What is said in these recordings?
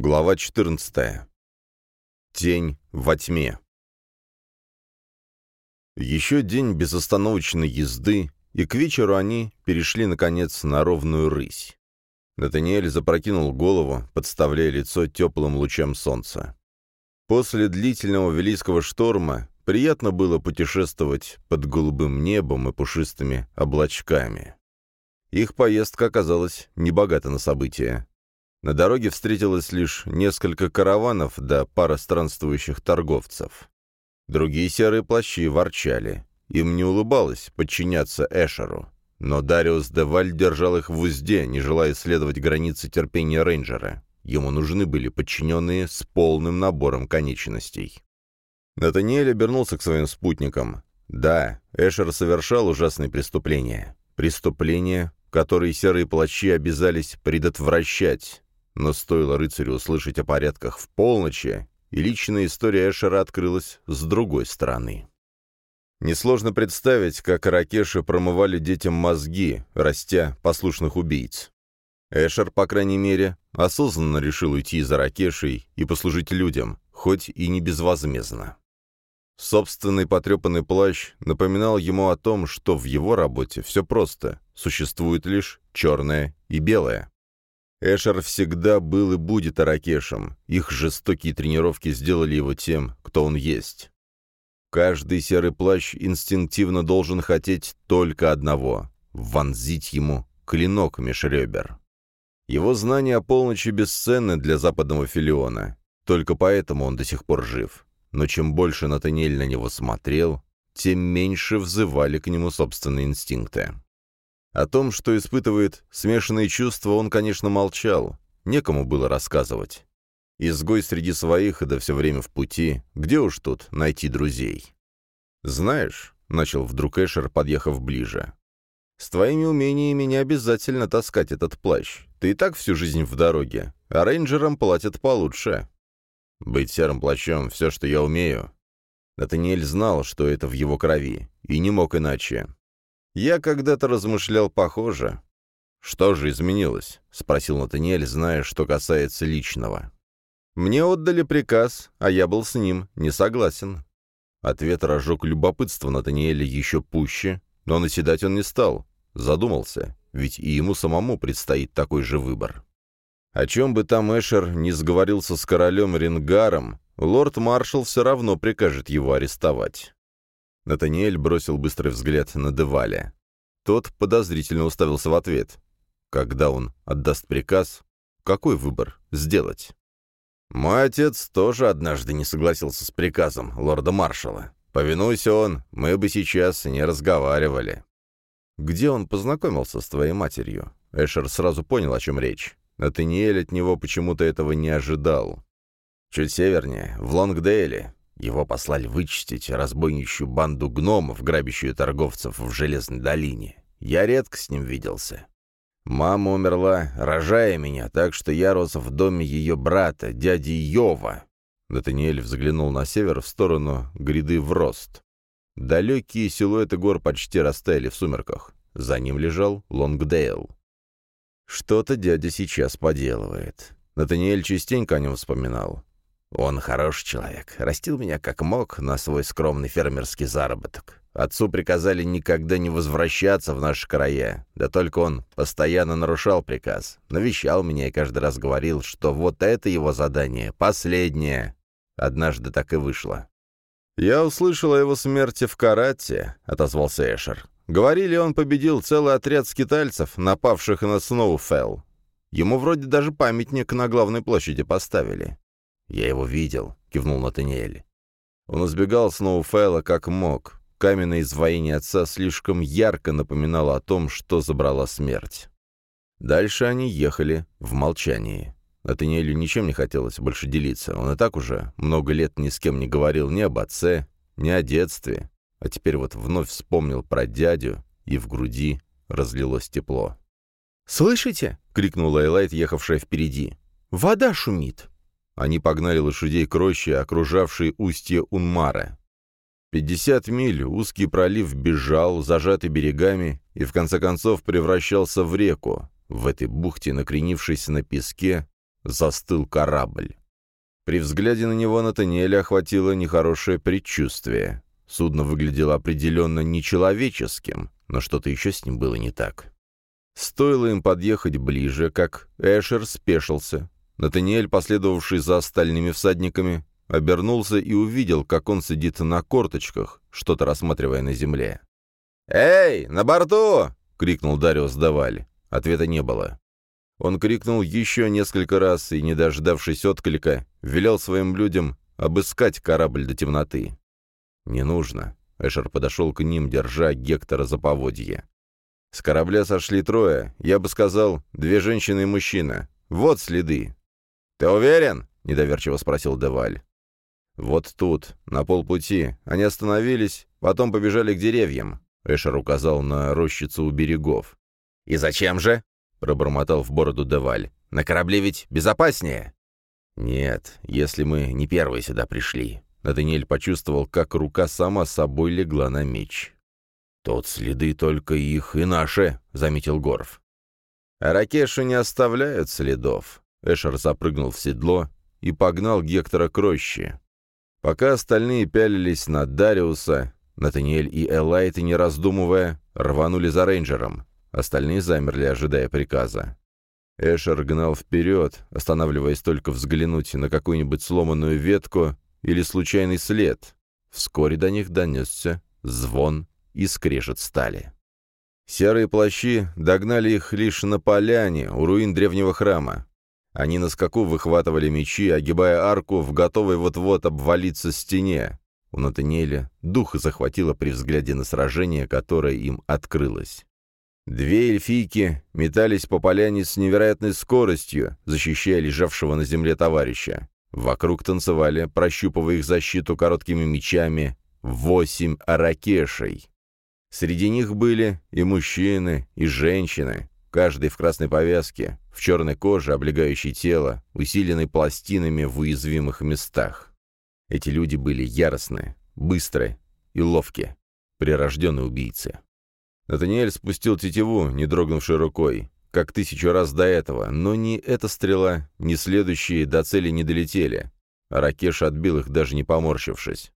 Глава 14. Тень во тьме. Еще день безостановочной езды, и к вечеру они перешли, наконец, на ровную рысь. Натаниэль запрокинул голову, подставляя лицо теплым лучам солнца. После длительного велийского шторма приятно было путешествовать под голубым небом и пушистыми облачками. Их поездка оказалась небогата на события. На дороге встретилось лишь несколько караванов да пара странствующих торговцев. Другие серые плащи ворчали. Им не улыбалось подчиняться Эшеру. Но Дариус Деваль держал их в узде, не желая исследовать границы терпения рейнджера. Ему нужны были подчиненные с полным набором конечностей. Натаниэль обернулся к своим спутникам. Да, Эшер совершал ужасные преступления. Преступления, которые серые плащи обязались предотвращать, но стоило рыцарю услышать о порядках в полночи, и личная история Эшера открылась с другой стороны. Несложно представить, как Ракеши промывали детям мозги, растя послушных убийц. Эшер, по крайней мере, осознанно решил уйти за Ракешей и послужить людям, хоть и не безвозмездно. Собственный потрепанный плащ напоминал ему о том, что в его работе все просто, существует лишь черное и белое. Эшер всегда был и будет Аракешем. Их жестокие тренировки сделали его тем, кто он есть. Каждый серый плащ инстинктивно должен хотеть только одного — вонзить ему клинок меж. Его знания о полночи бесценны для западного филиона. Только поэтому он до сих пор жив. Но чем больше Натаниэль на него смотрел, тем меньше взывали к нему собственные инстинкты. О том, что испытывает смешанные чувства, он, конечно, молчал. Некому было рассказывать. Изгой среди своих, и да все время в пути. Где уж тут найти друзей? «Знаешь», — начал вдруг Эшер, подъехав ближе, «с твоими умениями не обязательно таскать этот плащ. Ты и так всю жизнь в дороге, а рейнджерам платят получше». «Быть серым плащом — все, что я умею». Натаниэль знал, что это в его крови, и не мог иначе. Я когда-то размышлял похоже. «Что же изменилось?» — спросил Натаниэль, зная, что касается личного. «Мне отдали приказ, а я был с ним не согласен». Ответ разжег любопытство Натаниэля еще пуще, но наседать он не стал. Задумался, ведь и ему самому предстоит такой же выбор. О чем бы там Эшер не сговорился с королем Ренгаром, лорд-маршал все равно прикажет его арестовать. Натаниэль бросил быстрый взгляд на Деваля. Тот подозрительно уставился в ответ. Когда он отдаст приказ, какой выбор сделать? «Мой отец тоже однажды не согласился с приказом лорда-маршала. Повинуйся он, мы бы сейчас не разговаривали». «Где он познакомился с твоей матерью?» Эшер сразу понял, о чем речь. Натаниэль от него почему-то этого не ожидал. «Чуть севернее, в Лонгдейле. Его послали вычистить разбойничью банду гномов, грабящую торговцев в Железной долине. Я редко с ним виделся. Мама умерла, рожая меня, так что я рос в доме ее брата, дяди Йова. Натаниэль взглянул на север в сторону гряды в рост. Далекие силуэты гор почти растаяли в сумерках. За ним лежал Лонгдейл. Что-то дядя сейчас поделывает. Натаниэль частенько о нем вспоминал. Он хороший человек, растил меня как мог на свой скромный фермерский заработок. Отцу приказали никогда не возвращаться в наши края, да только он постоянно нарушал приказ, навещал меня и каждый раз говорил, что вот это его задание, последнее. Однажды так и вышло. «Я услышал о его смерти в Карате», — отозвался Эшер. «Говорили, он победил целый отряд скитальцев, напавших на Сноуфелл. Ему вроде даже памятник на главной площади поставили. «Я его видел», — кивнул Натаниэль. Он избегал Сноуфелла как мог. Каменное изваяние отца слишком ярко напоминало о том, что забрала смерть. Дальше они ехали в молчании. Натаниэлю ничем не хотелось больше делиться. Он и так уже много лет ни с кем не говорил ни об отце, ни о детстве. А теперь вот вновь вспомнил про дядю, и в груди разлилось тепло. «Слышите?» — крикнула Элайт, ехавшая впереди. «Вода шумит!» Они погнали лошадей к роще, окружавшей устье Унмара. Пятьдесят миль узкий пролив бежал, зажатый берегами, и в конце концов превращался в реку. В этой бухте, накренившись на песке, застыл корабль. При взгляде на него Натаниэля охватило нехорошее предчувствие. Судно выглядело определенно нечеловеческим, но что-то еще с ним было не так. Стоило им подъехать ближе, как Эшер спешился. Натаниэль, последовавший за остальными всадниками, обернулся и увидел, как он сидит на корточках, что-то рассматривая на земле. «Эй, на борту!» — крикнул Дариус Даваль. Ответа не было. Он крикнул еще несколько раз и, не дождавшись отклика, велел своим людям обыскать корабль до темноты. «Не нужно». Эшер подошел к ним, держа Гектора за поводье. «С корабля сошли трое, я бы сказал, две женщины и мужчина. Вот следы». «Ты уверен?» — недоверчиво спросил Деваль. «Вот тут, на полпути. Они остановились, потом побежали к деревьям». Эшер указал на рощицу у берегов. «И зачем же?» — пробормотал в бороду Деваль. «На корабле ведь безопаснее». «Нет, если мы не первые сюда пришли». Натаниэль почувствовал, как рука сама собой легла на меч. «Тут следы только их и наши», — заметил Горф. «А ракеши не оставляют следов». Эшер запрыгнул в седло и погнал Гектора к роще. Пока остальные пялились на Дариуса, Натаниэль и Элайт, не раздумывая, рванули за рейнджером. Остальные замерли, ожидая приказа. Эшер гнал вперед, останавливаясь только взглянуть на какую-нибудь сломанную ветку или случайный след. Вскоре до них донесся звон и скрежет стали. Серые плащи догнали их лишь на поляне у руин древнего храма. Они на скаку выхватывали мечи, огибая арку в готовой вот-вот обвалиться стене. У Натаниэля дух захватило при взгляде на сражение, которое им открылось. Две эльфийки метались по поляне с невероятной скоростью, защищая лежавшего на земле товарища. Вокруг танцевали, прощупывая их защиту короткими мечами, восемь аракешей. Среди них были и мужчины, и женщины, каждый в красной повязке, в черной коже, облегающей тело, усиленной пластинами в уязвимых местах. Эти люди были яростны, быстрые и ловкие, прирожденные убийцы. Натаниэль спустил тетиву, не дрогнувшей рукой, как тысячу раз до этого, но ни эта стрела, ни следующие до цели не долетели. А Ракеш отбил их, даже не поморщившись.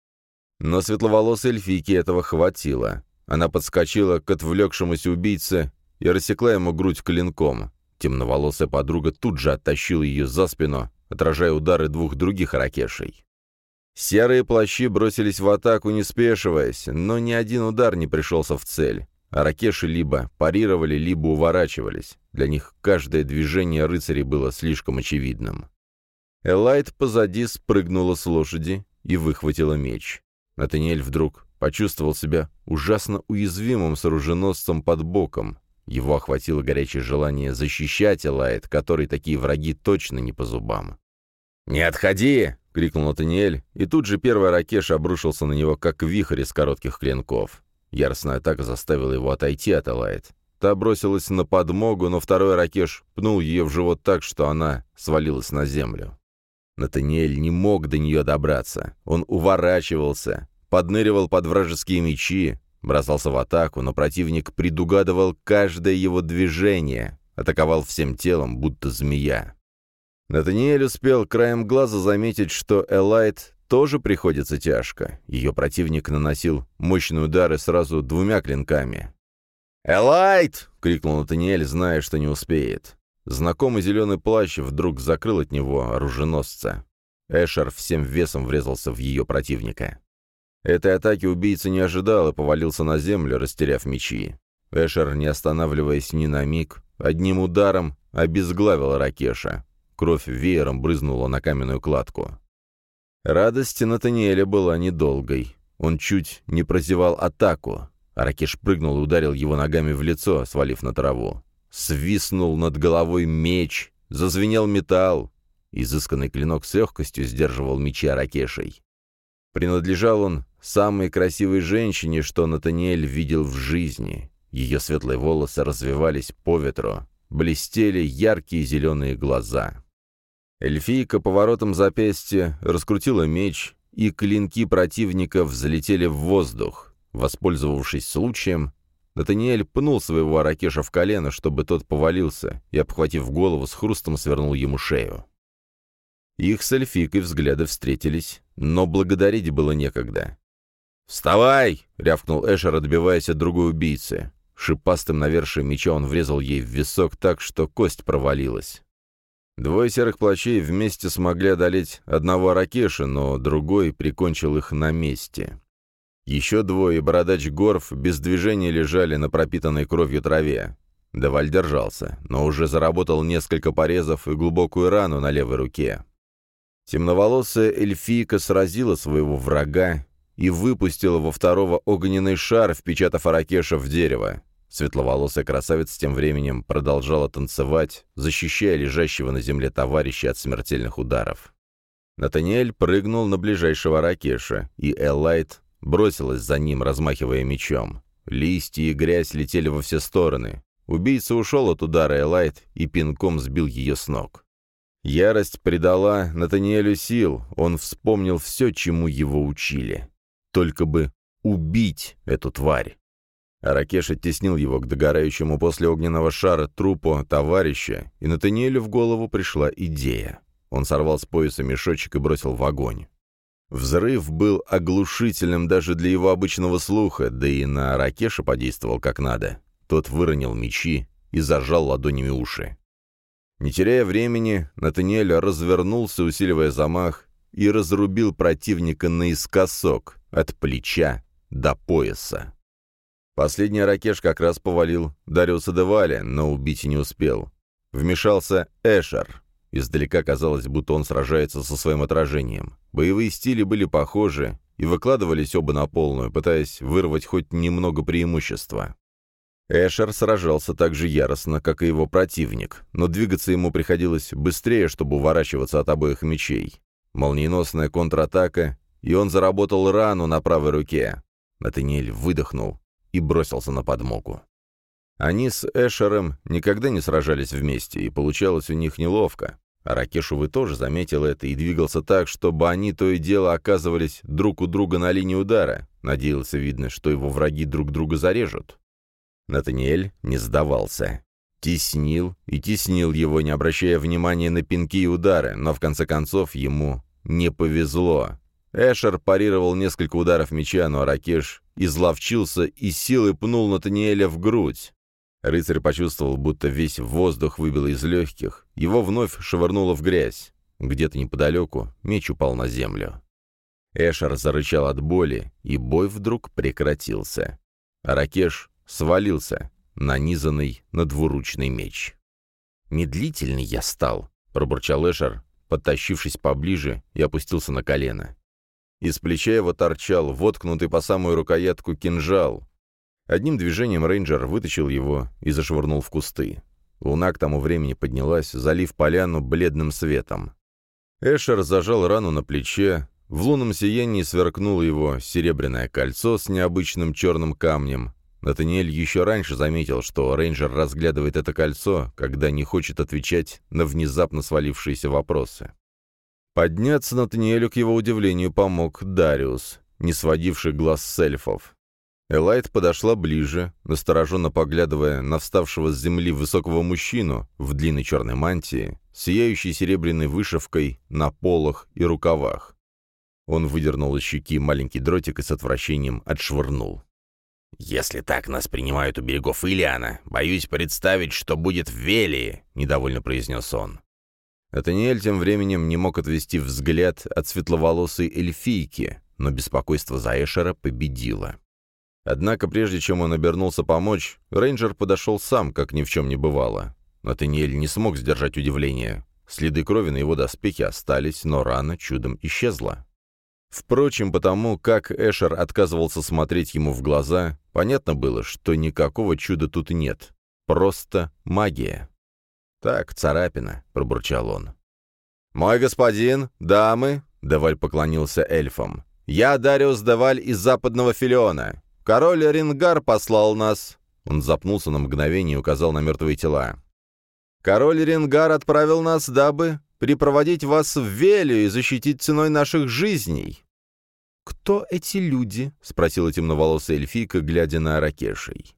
Но светловолосой эльфийке этого хватило. Она подскочила к отвлекшемуся убийце и рассекла ему грудь клинком. Темноволосая подруга тут же оттащила ее за спину, отражая удары двух других ракешей. Серые плащи бросились в атаку, не спешиваясь, но ни один удар не пришелся в цель. Аракеши либо парировали, либо уворачивались. Для них каждое движение рыцарей было слишком очевидным. Элайт позади спрыгнула с лошади и выхватила меч. Натаниэль вдруг почувствовал себя ужасно уязвимым с оруженосцем под боком. Его охватило горячее желание защищать Элайт, который такие враги точно не по зубам. «Не отходи!» — крикнул Натаниэль, и тут же первый ракеш обрушился на него, как вихрь из коротких клинков. Яростная атака заставила его отойти от Элайт. Та бросилась на подмогу, но второй ракеш пнул ее в живот так, что она свалилась на землю. Натаниэль не мог до нее добраться. Он уворачивался, подныривал под вражеские мечи, бросался в атаку, но противник предугадывал каждое его движение, атаковал всем телом, будто змея. Натаниэль успел краем глаза заметить, что Элайт тоже приходится тяжко. Ее противник наносил мощные удары сразу двумя клинками. «Элайт!» — крикнул Натаниэль, зная, что не успеет. Знакомый зеленый плащ вдруг закрыл от него оруженосца. Эшер всем весом врезался в ее противника. Этой атаки убийца не ожидал и повалился на землю, растеряв мечи. Эшер, не останавливаясь ни на миг, одним ударом обезглавил Ракеша. Кровь веером брызнула на каменную кладку. Радость Натаниэля была недолгой. Он чуть не прозевал атаку. Аракеш прыгнул и ударил его ногами в лицо, свалив на траву. Свиснул над головой меч, зазвенел металл. Изысканный клинок с легкостью сдерживал мечи Аракешей. Принадлежал он самой красивой женщине, что Натаниэль видел в жизни. Ее светлые волосы развивались по ветру, блестели яркие зеленые глаза. Эльфийка поворотом запястья раскрутила меч, и клинки противника взлетели в воздух. Воспользовавшись случаем, Натаниэль пнул своего Аракеша в колено, чтобы тот повалился, и, обхватив голову, с хрустом свернул ему шею. Их с эльфикой взгляды встретились, но благодарить было некогда. «Вставай!» — рявкнул Эшер, отбиваясь от другой убийцы. Шипастым навершием меча он врезал ей в висок так, что кость провалилась. Двое серых плащей вместе смогли одолеть одного Ракеша, но другой прикончил их на месте. Еще двое бородач Горф без движения лежали на пропитанной кровью траве. Даваль держался, но уже заработал несколько порезов и глубокую рану на левой руке. Темноволосая эльфийка сразила своего врага и выпустила во второго огненный шар, впечатав Аракеша в дерево. Светловолосая красавица тем временем продолжала танцевать, защищая лежащего на земле товарища от смертельных ударов. Натаниэль прыгнул на ближайшего Ракеша, и Элайт бросилась за ним, размахивая мечом. Листья и грязь летели во все стороны. Убийца ушел от удара Элайт и пинком сбил ее с ног. Ярость придала Натаниэлю сил, он вспомнил все, чему его учили. Только бы убить эту тварь. Аракеш оттеснил его к догорающему после огненного шара трупу товарища, и Натаниэлю в голову пришла идея. Он сорвал с пояса мешочек и бросил в огонь. Взрыв был оглушительным даже для его обычного слуха, да и на Аракеша подействовал как надо. Тот выронил мечи и зажал ладонями уши. Не теряя времени, Натаниэль развернулся, усиливая замах, и разрубил противника наискосок, от плеча до пояса. Последний ракеш как раз повалил Дариуса Деваля, но убить не успел. Вмешался Эшер. Издалека казалось, будто он сражается со своим отражением. Боевые стили были похожи и выкладывались оба на полную, пытаясь вырвать хоть немного преимущества. Эшер сражался так же яростно, как и его противник, но двигаться ему приходилось быстрее, чтобы уворачиваться от обоих мечей. Молниеносная контратака, и он заработал рану на правой руке. Натаниэль выдохнул и бросился на подмогу. Они с Эшером никогда не сражались вместе, и получалось у них неловко. А Ракешувы тоже заметил это и двигался так, чтобы они то и дело оказывались друг у друга на линии удара. Надеялся, видно, что его враги друг друга зарежут. Натаниэль не сдавался. Теснил и теснил его, не обращая внимания на пинки и удары, но в конце концов ему не повезло. Эшер парировал несколько ударов меча, но Ракеш изловчился и силой пнул Натаниэля в грудь. Рыцарь почувствовал, будто весь воздух выбило из легких. Его вновь швырнуло в грязь. Где-то неподалеку меч упал на землю. Эшер зарычал от боли, и бой вдруг прекратился. А Ракеш свалился, нанизанный на двуручный меч. «Медлительный я стал», — пробурчал Эшер, подтащившись поближе и опустился на колено. Из плеча его торчал воткнутый по самую рукоятку кинжал. Одним движением рейнджер вытащил его и зашвырнул в кусты. Луна к тому времени поднялась, залив поляну бледным светом. Эшер зажал рану на плече, в лунном сиянии сверкнуло его серебряное кольцо с необычным черным камнем. Натаниэль еще раньше заметил, что рейнджер разглядывает это кольцо, когда не хочет отвечать на внезапно свалившиеся вопросы. Подняться Натаниэлю, к его удивлению, помог Дариус, не сводивший глаз с эльфов. Элайт подошла ближе, настороженно поглядывая на вставшего с земли высокого мужчину в длинной черной мантии, сияющей серебряной вышивкой на полах и рукавах. Он выдернул из щеки маленький дротик и с отвращением отшвырнул. «Если так нас принимают у берегов Илиана, боюсь представить, что будет в Велии», — недовольно произнес он. Атаниэль тем временем не мог отвести взгляд от светловолосой эльфийки, но беспокойство за Эшера победило. Однако, прежде чем он обернулся помочь, рейнджер подошел сам, как ни в чем не бывало. Натаниэль не смог сдержать удивление. Следы крови на его доспехе остались, но рана чудом исчезла. Впрочем, потому как Эшер отказывался смотреть ему в глаза, понятно было, что никакого чуда тут нет. Просто магия. «Так, царапина», — пробурчал он. «Мой господин, дамы», — Деваль поклонился эльфам, — «я Дариус Деваль из западного Филиона. Король Рингар послал нас...» Он запнулся на мгновение и указал на мертвые тела. «Король Рингар отправил нас, дабы припроводить вас в Велию и защитить ценой наших жизней». «Кто эти люди?» — спросила темноволосая эльфийка, глядя на Аракешей.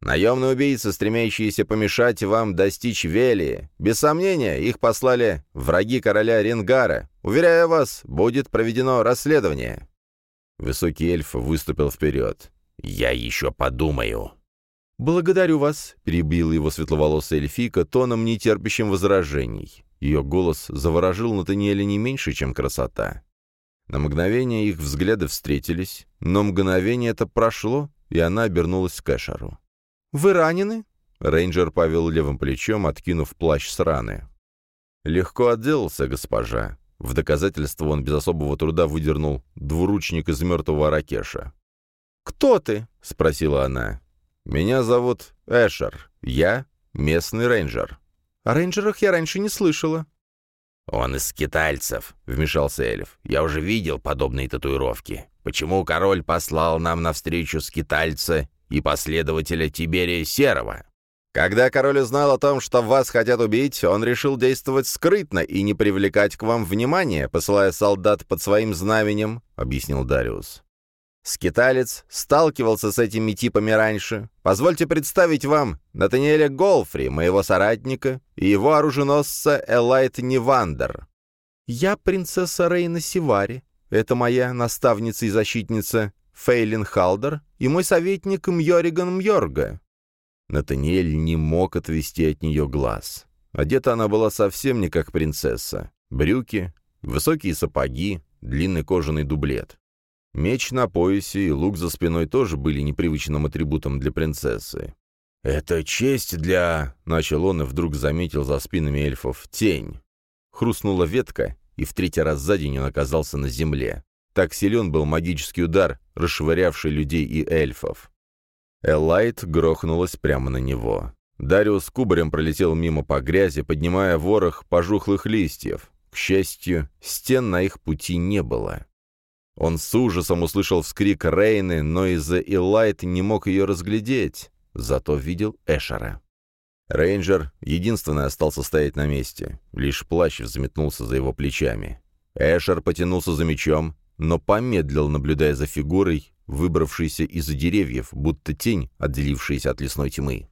Наемные убийцы, стремящиеся помешать вам достичь Вели. Без сомнения, их послали враги короля Ренгара. Уверяю вас, будет проведено расследование». Высокий эльф выступил вперед. «Я еще подумаю». «Благодарю вас», — перебил его светловолосая эльфийка тоном, нетерпящим возражений. Ее голос заворожил Натаниэля не меньше, чем красота. На мгновение их взгляды встретились, но мгновение это прошло, и она обернулась к Эшеру. «Вы ранены?» Рейнджер повел левым плечом, откинув плащ с раны. «Легко отделался, госпожа». В доказательство он без особого труда выдернул двуручник из мертвого Ракеша. «Кто ты?» — спросила она. «Меня зовут Эшер. Я местный рейнджер». «О рейнджерах я раньше не слышала». «Он из скитальцев», — вмешался эльф. «Я уже видел подобные татуировки. Почему король послал нам навстречу скитальца и последователя Тиберия Серого. Когда король узнал о том, что вас хотят убить, он решил действовать скрытно и не привлекать к вам внимания, посылая солдат под своим знаменем», — объяснил Дариус. «Скиталец сталкивался с этими типами раньше. Позвольте представить вам Натаниэля Голфри, моего соратника, и его оруженосца Элайт Нивандер». «Я принцесса Рейна Сивари. Это моя наставница и защитница Фейлин Халдер и мой советник Мьориган Мьорга». Натаниэль не мог отвести от нее глаз. Одета она была совсем не как принцесса. Брюки, высокие сапоги, длинный кожаный дублет. Меч на поясе и лук за спиной тоже были непривычным атрибутом для принцессы. «Это честь для...» — начал он и вдруг заметил за спинами эльфов тень. Хрустнула ветка, и в третий раз за день он оказался на земле. Так силен был магический удар, расшвырявший людей и эльфов. Элайт грохнулась прямо на него. Дариус кубарем пролетел мимо по грязи, поднимая ворох пожухлых листьев. К счастью, стен на их пути не было. Он с ужасом услышал вскрик Рейны, но из-за Элайт не мог ее разглядеть, зато видел Эшера. Рейнджер единственный остался стоять на месте, лишь плащ взметнулся за его плечами. Эшер потянулся за мечом, но помедлил, наблюдая за фигурой, выбравшейся из-за деревьев, будто тень, отделившаяся от лесной тьмы.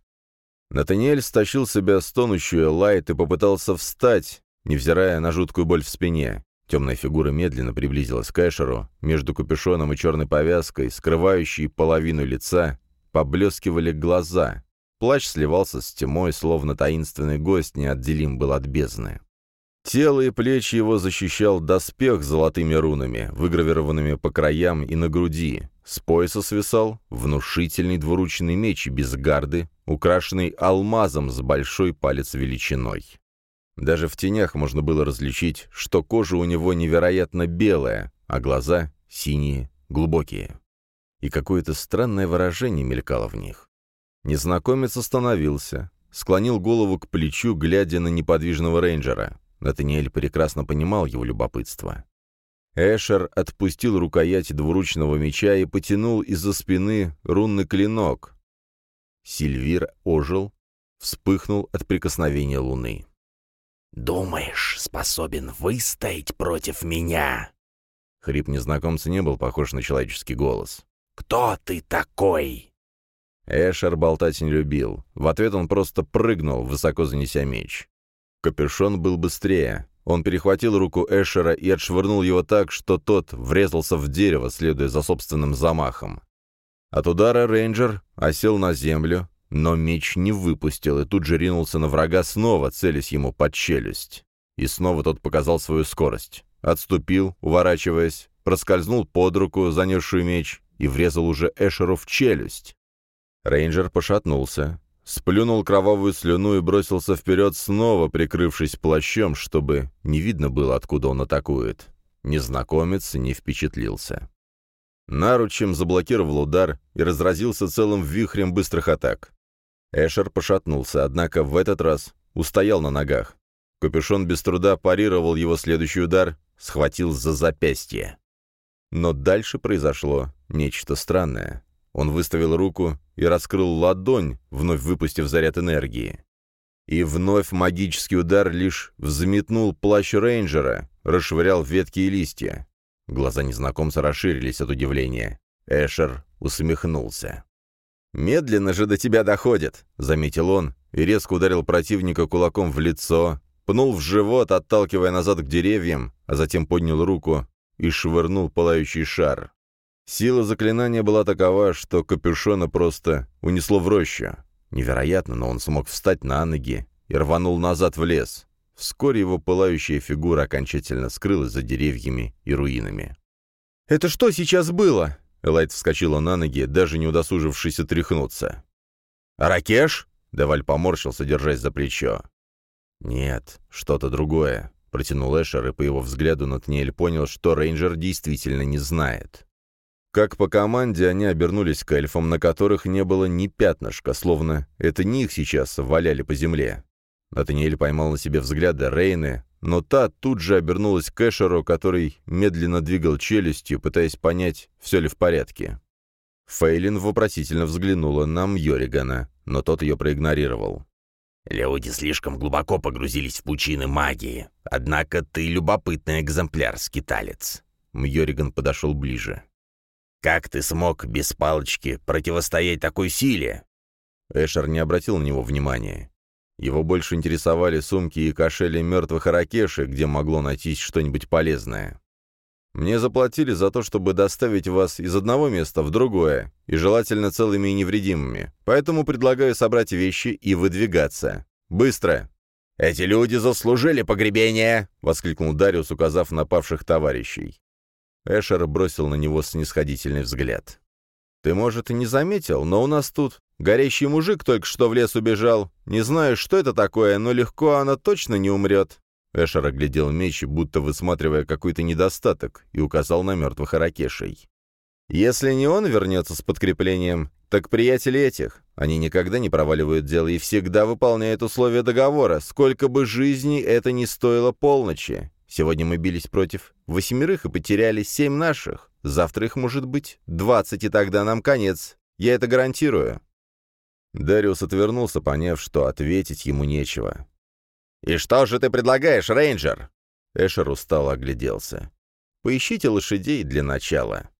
Натаниэль стащил себя стонущую Лайт и попытался встать, невзирая на жуткую боль в спине. Темная фигура медленно приблизилась к Эшеру, между капюшоном и черной повязкой, скрывающей половину лица, поблескивали глаза. Плащ сливался с тьмой, словно таинственный гость неотделим был от бездны. Тело и плечи его защищал доспех с золотыми рунами, выгравированными по краям и на груди. С пояса свисал внушительный двуручный меч без гарды, украшенный алмазом с большой палец величиной. Даже в тенях можно было различить, что кожа у него невероятно белая, а глаза синие, глубокие. И какое-то странное выражение мелькало в них. Незнакомец остановился, склонил голову к плечу, глядя на неподвижного рейнджера. Натаниэль прекрасно понимал его любопытство. Эшер отпустил рукоять двуручного меча и потянул из-за спины рунный клинок. Сильвир ожил, вспыхнул от прикосновения луны. «Думаешь, способен выстоять против меня?» Хрип незнакомца не был похож на человеческий голос. «Кто ты такой?» Эшер болтать не любил. В ответ он просто прыгнул, высоко занеся меч. Капюшон был быстрее. Он перехватил руку Эшера и отшвырнул его так, что тот врезался в дерево, следуя за собственным замахом. От удара рейнджер осел на землю, но меч не выпустил и тут же ринулся на врага, снова целясь ему под челюсть. И снова тот показал свою скорость. Отступил, уворачиваясь, проскользнул под руку, занесшую меч, и врезал уже Эшеру в челюсть. Рейнджер пошатнулся, Сплюнул кровавую слюну и бросился вперед, снова прикрывшись плащом, чтобы не видно было, откуда он атакует. Незнакомец не впечатлился. Наручем заблокировал удар и разразился целым вихрем быстрых атак. Эшер пошатнулся, однако в этот раз устоял на ногах. Капюшон без труда парировал его следующий удар, схватил за запястье. Но дальше произошло нечто странное. Он выставил руку и раскрыл ладонь, вновь выпустив заряд энергии. И вновь магический удар лишь взметнул плащ рейнджера, расшвырял ветки и листья. Глаза незнакомца расширились от удивления. Эшер усмехнулся. «Медленно же до тебя доходит», — заметил он, и резко ударил противника кулаком в лицо, пнул в живот, отталкивая назад к деревьям, а затем поднял руку и швырнул пылающий шар. Сила заклинания была такова, что капюшона просто унесло в рощу. Невероятно, но он смог встать на ноги и рванул назад в лес. Вскоре его пылающая фигура окончательно скрылась за деревьями и руинами. «Это что сейчас было?» Элайт вскочила на ноги, даже не удосужившись отряхнуться. «Ракеш?» — Даваль поморщился, держась за плечо. «Нет, что-то другое», — протянул Эшер, и по его взгляду Натниэль понял, что рейнджер действительно не знает. Как по команде они обернулись к эльфам, на которых не было ни пятнышка, словно это не их сейчас валяли по земле. Натаниэль поймал на себе взгляды Рейны, но та тут же обернулась к Эшеру, который медленно двигал челюстью, пытаясь понять, все ли в порядке. Фейлин вопросительно взглянула на Мьоригана, но тот ее проигнорировал. «Люди слишком глубоко погрузились в пучины магии. Однако ты любопытный экземпляр, скиталец». Мьориган подошел ближе. «Как ты смог без палочки противостоять такой силе?» Эшер не обратил на него внимания. Его больше интересовали сумки и кошели мертвых аракеши, где могло найтись что-нибудь полезное. Мне заплатили за то, чтобы доставить вас из одного места в другое, и желательно целыми и невредимыми. Поэтому предлагаю собрать вещи и выдвигаться. Быстро!» «Эти люди заслужили погребение!» — воскликнул Дариус, указав на павших товарищей. Эшер бросил на него снисходительный взгляд. «Ты, может, и не заметил, но у нас тут Горящий мужик только что в лес убежал. Не знаю, что это такое, но легко она точно не умрет». Эшер оглядел меч, будто высматривая какой-то недостаток, и указал на мертвых аракешей. «Если не он вернется с подкреплением, так приятели этих. Они никогда не проваливают дело и всегда выполняют условия договора, сколько бы жизней это ни стоило полночи. Сегодня мы бились против восьмерых и потеряли семь наших. Завтра их может быть двадцать, и тогда нам конец. Я это гарантирую». Дариус отвернулся, поняв, что ответить ему нечего. «И что же ты предлагаешь, рейнджер?» Эшер устало огляделся. «Поищите лошадей для начала».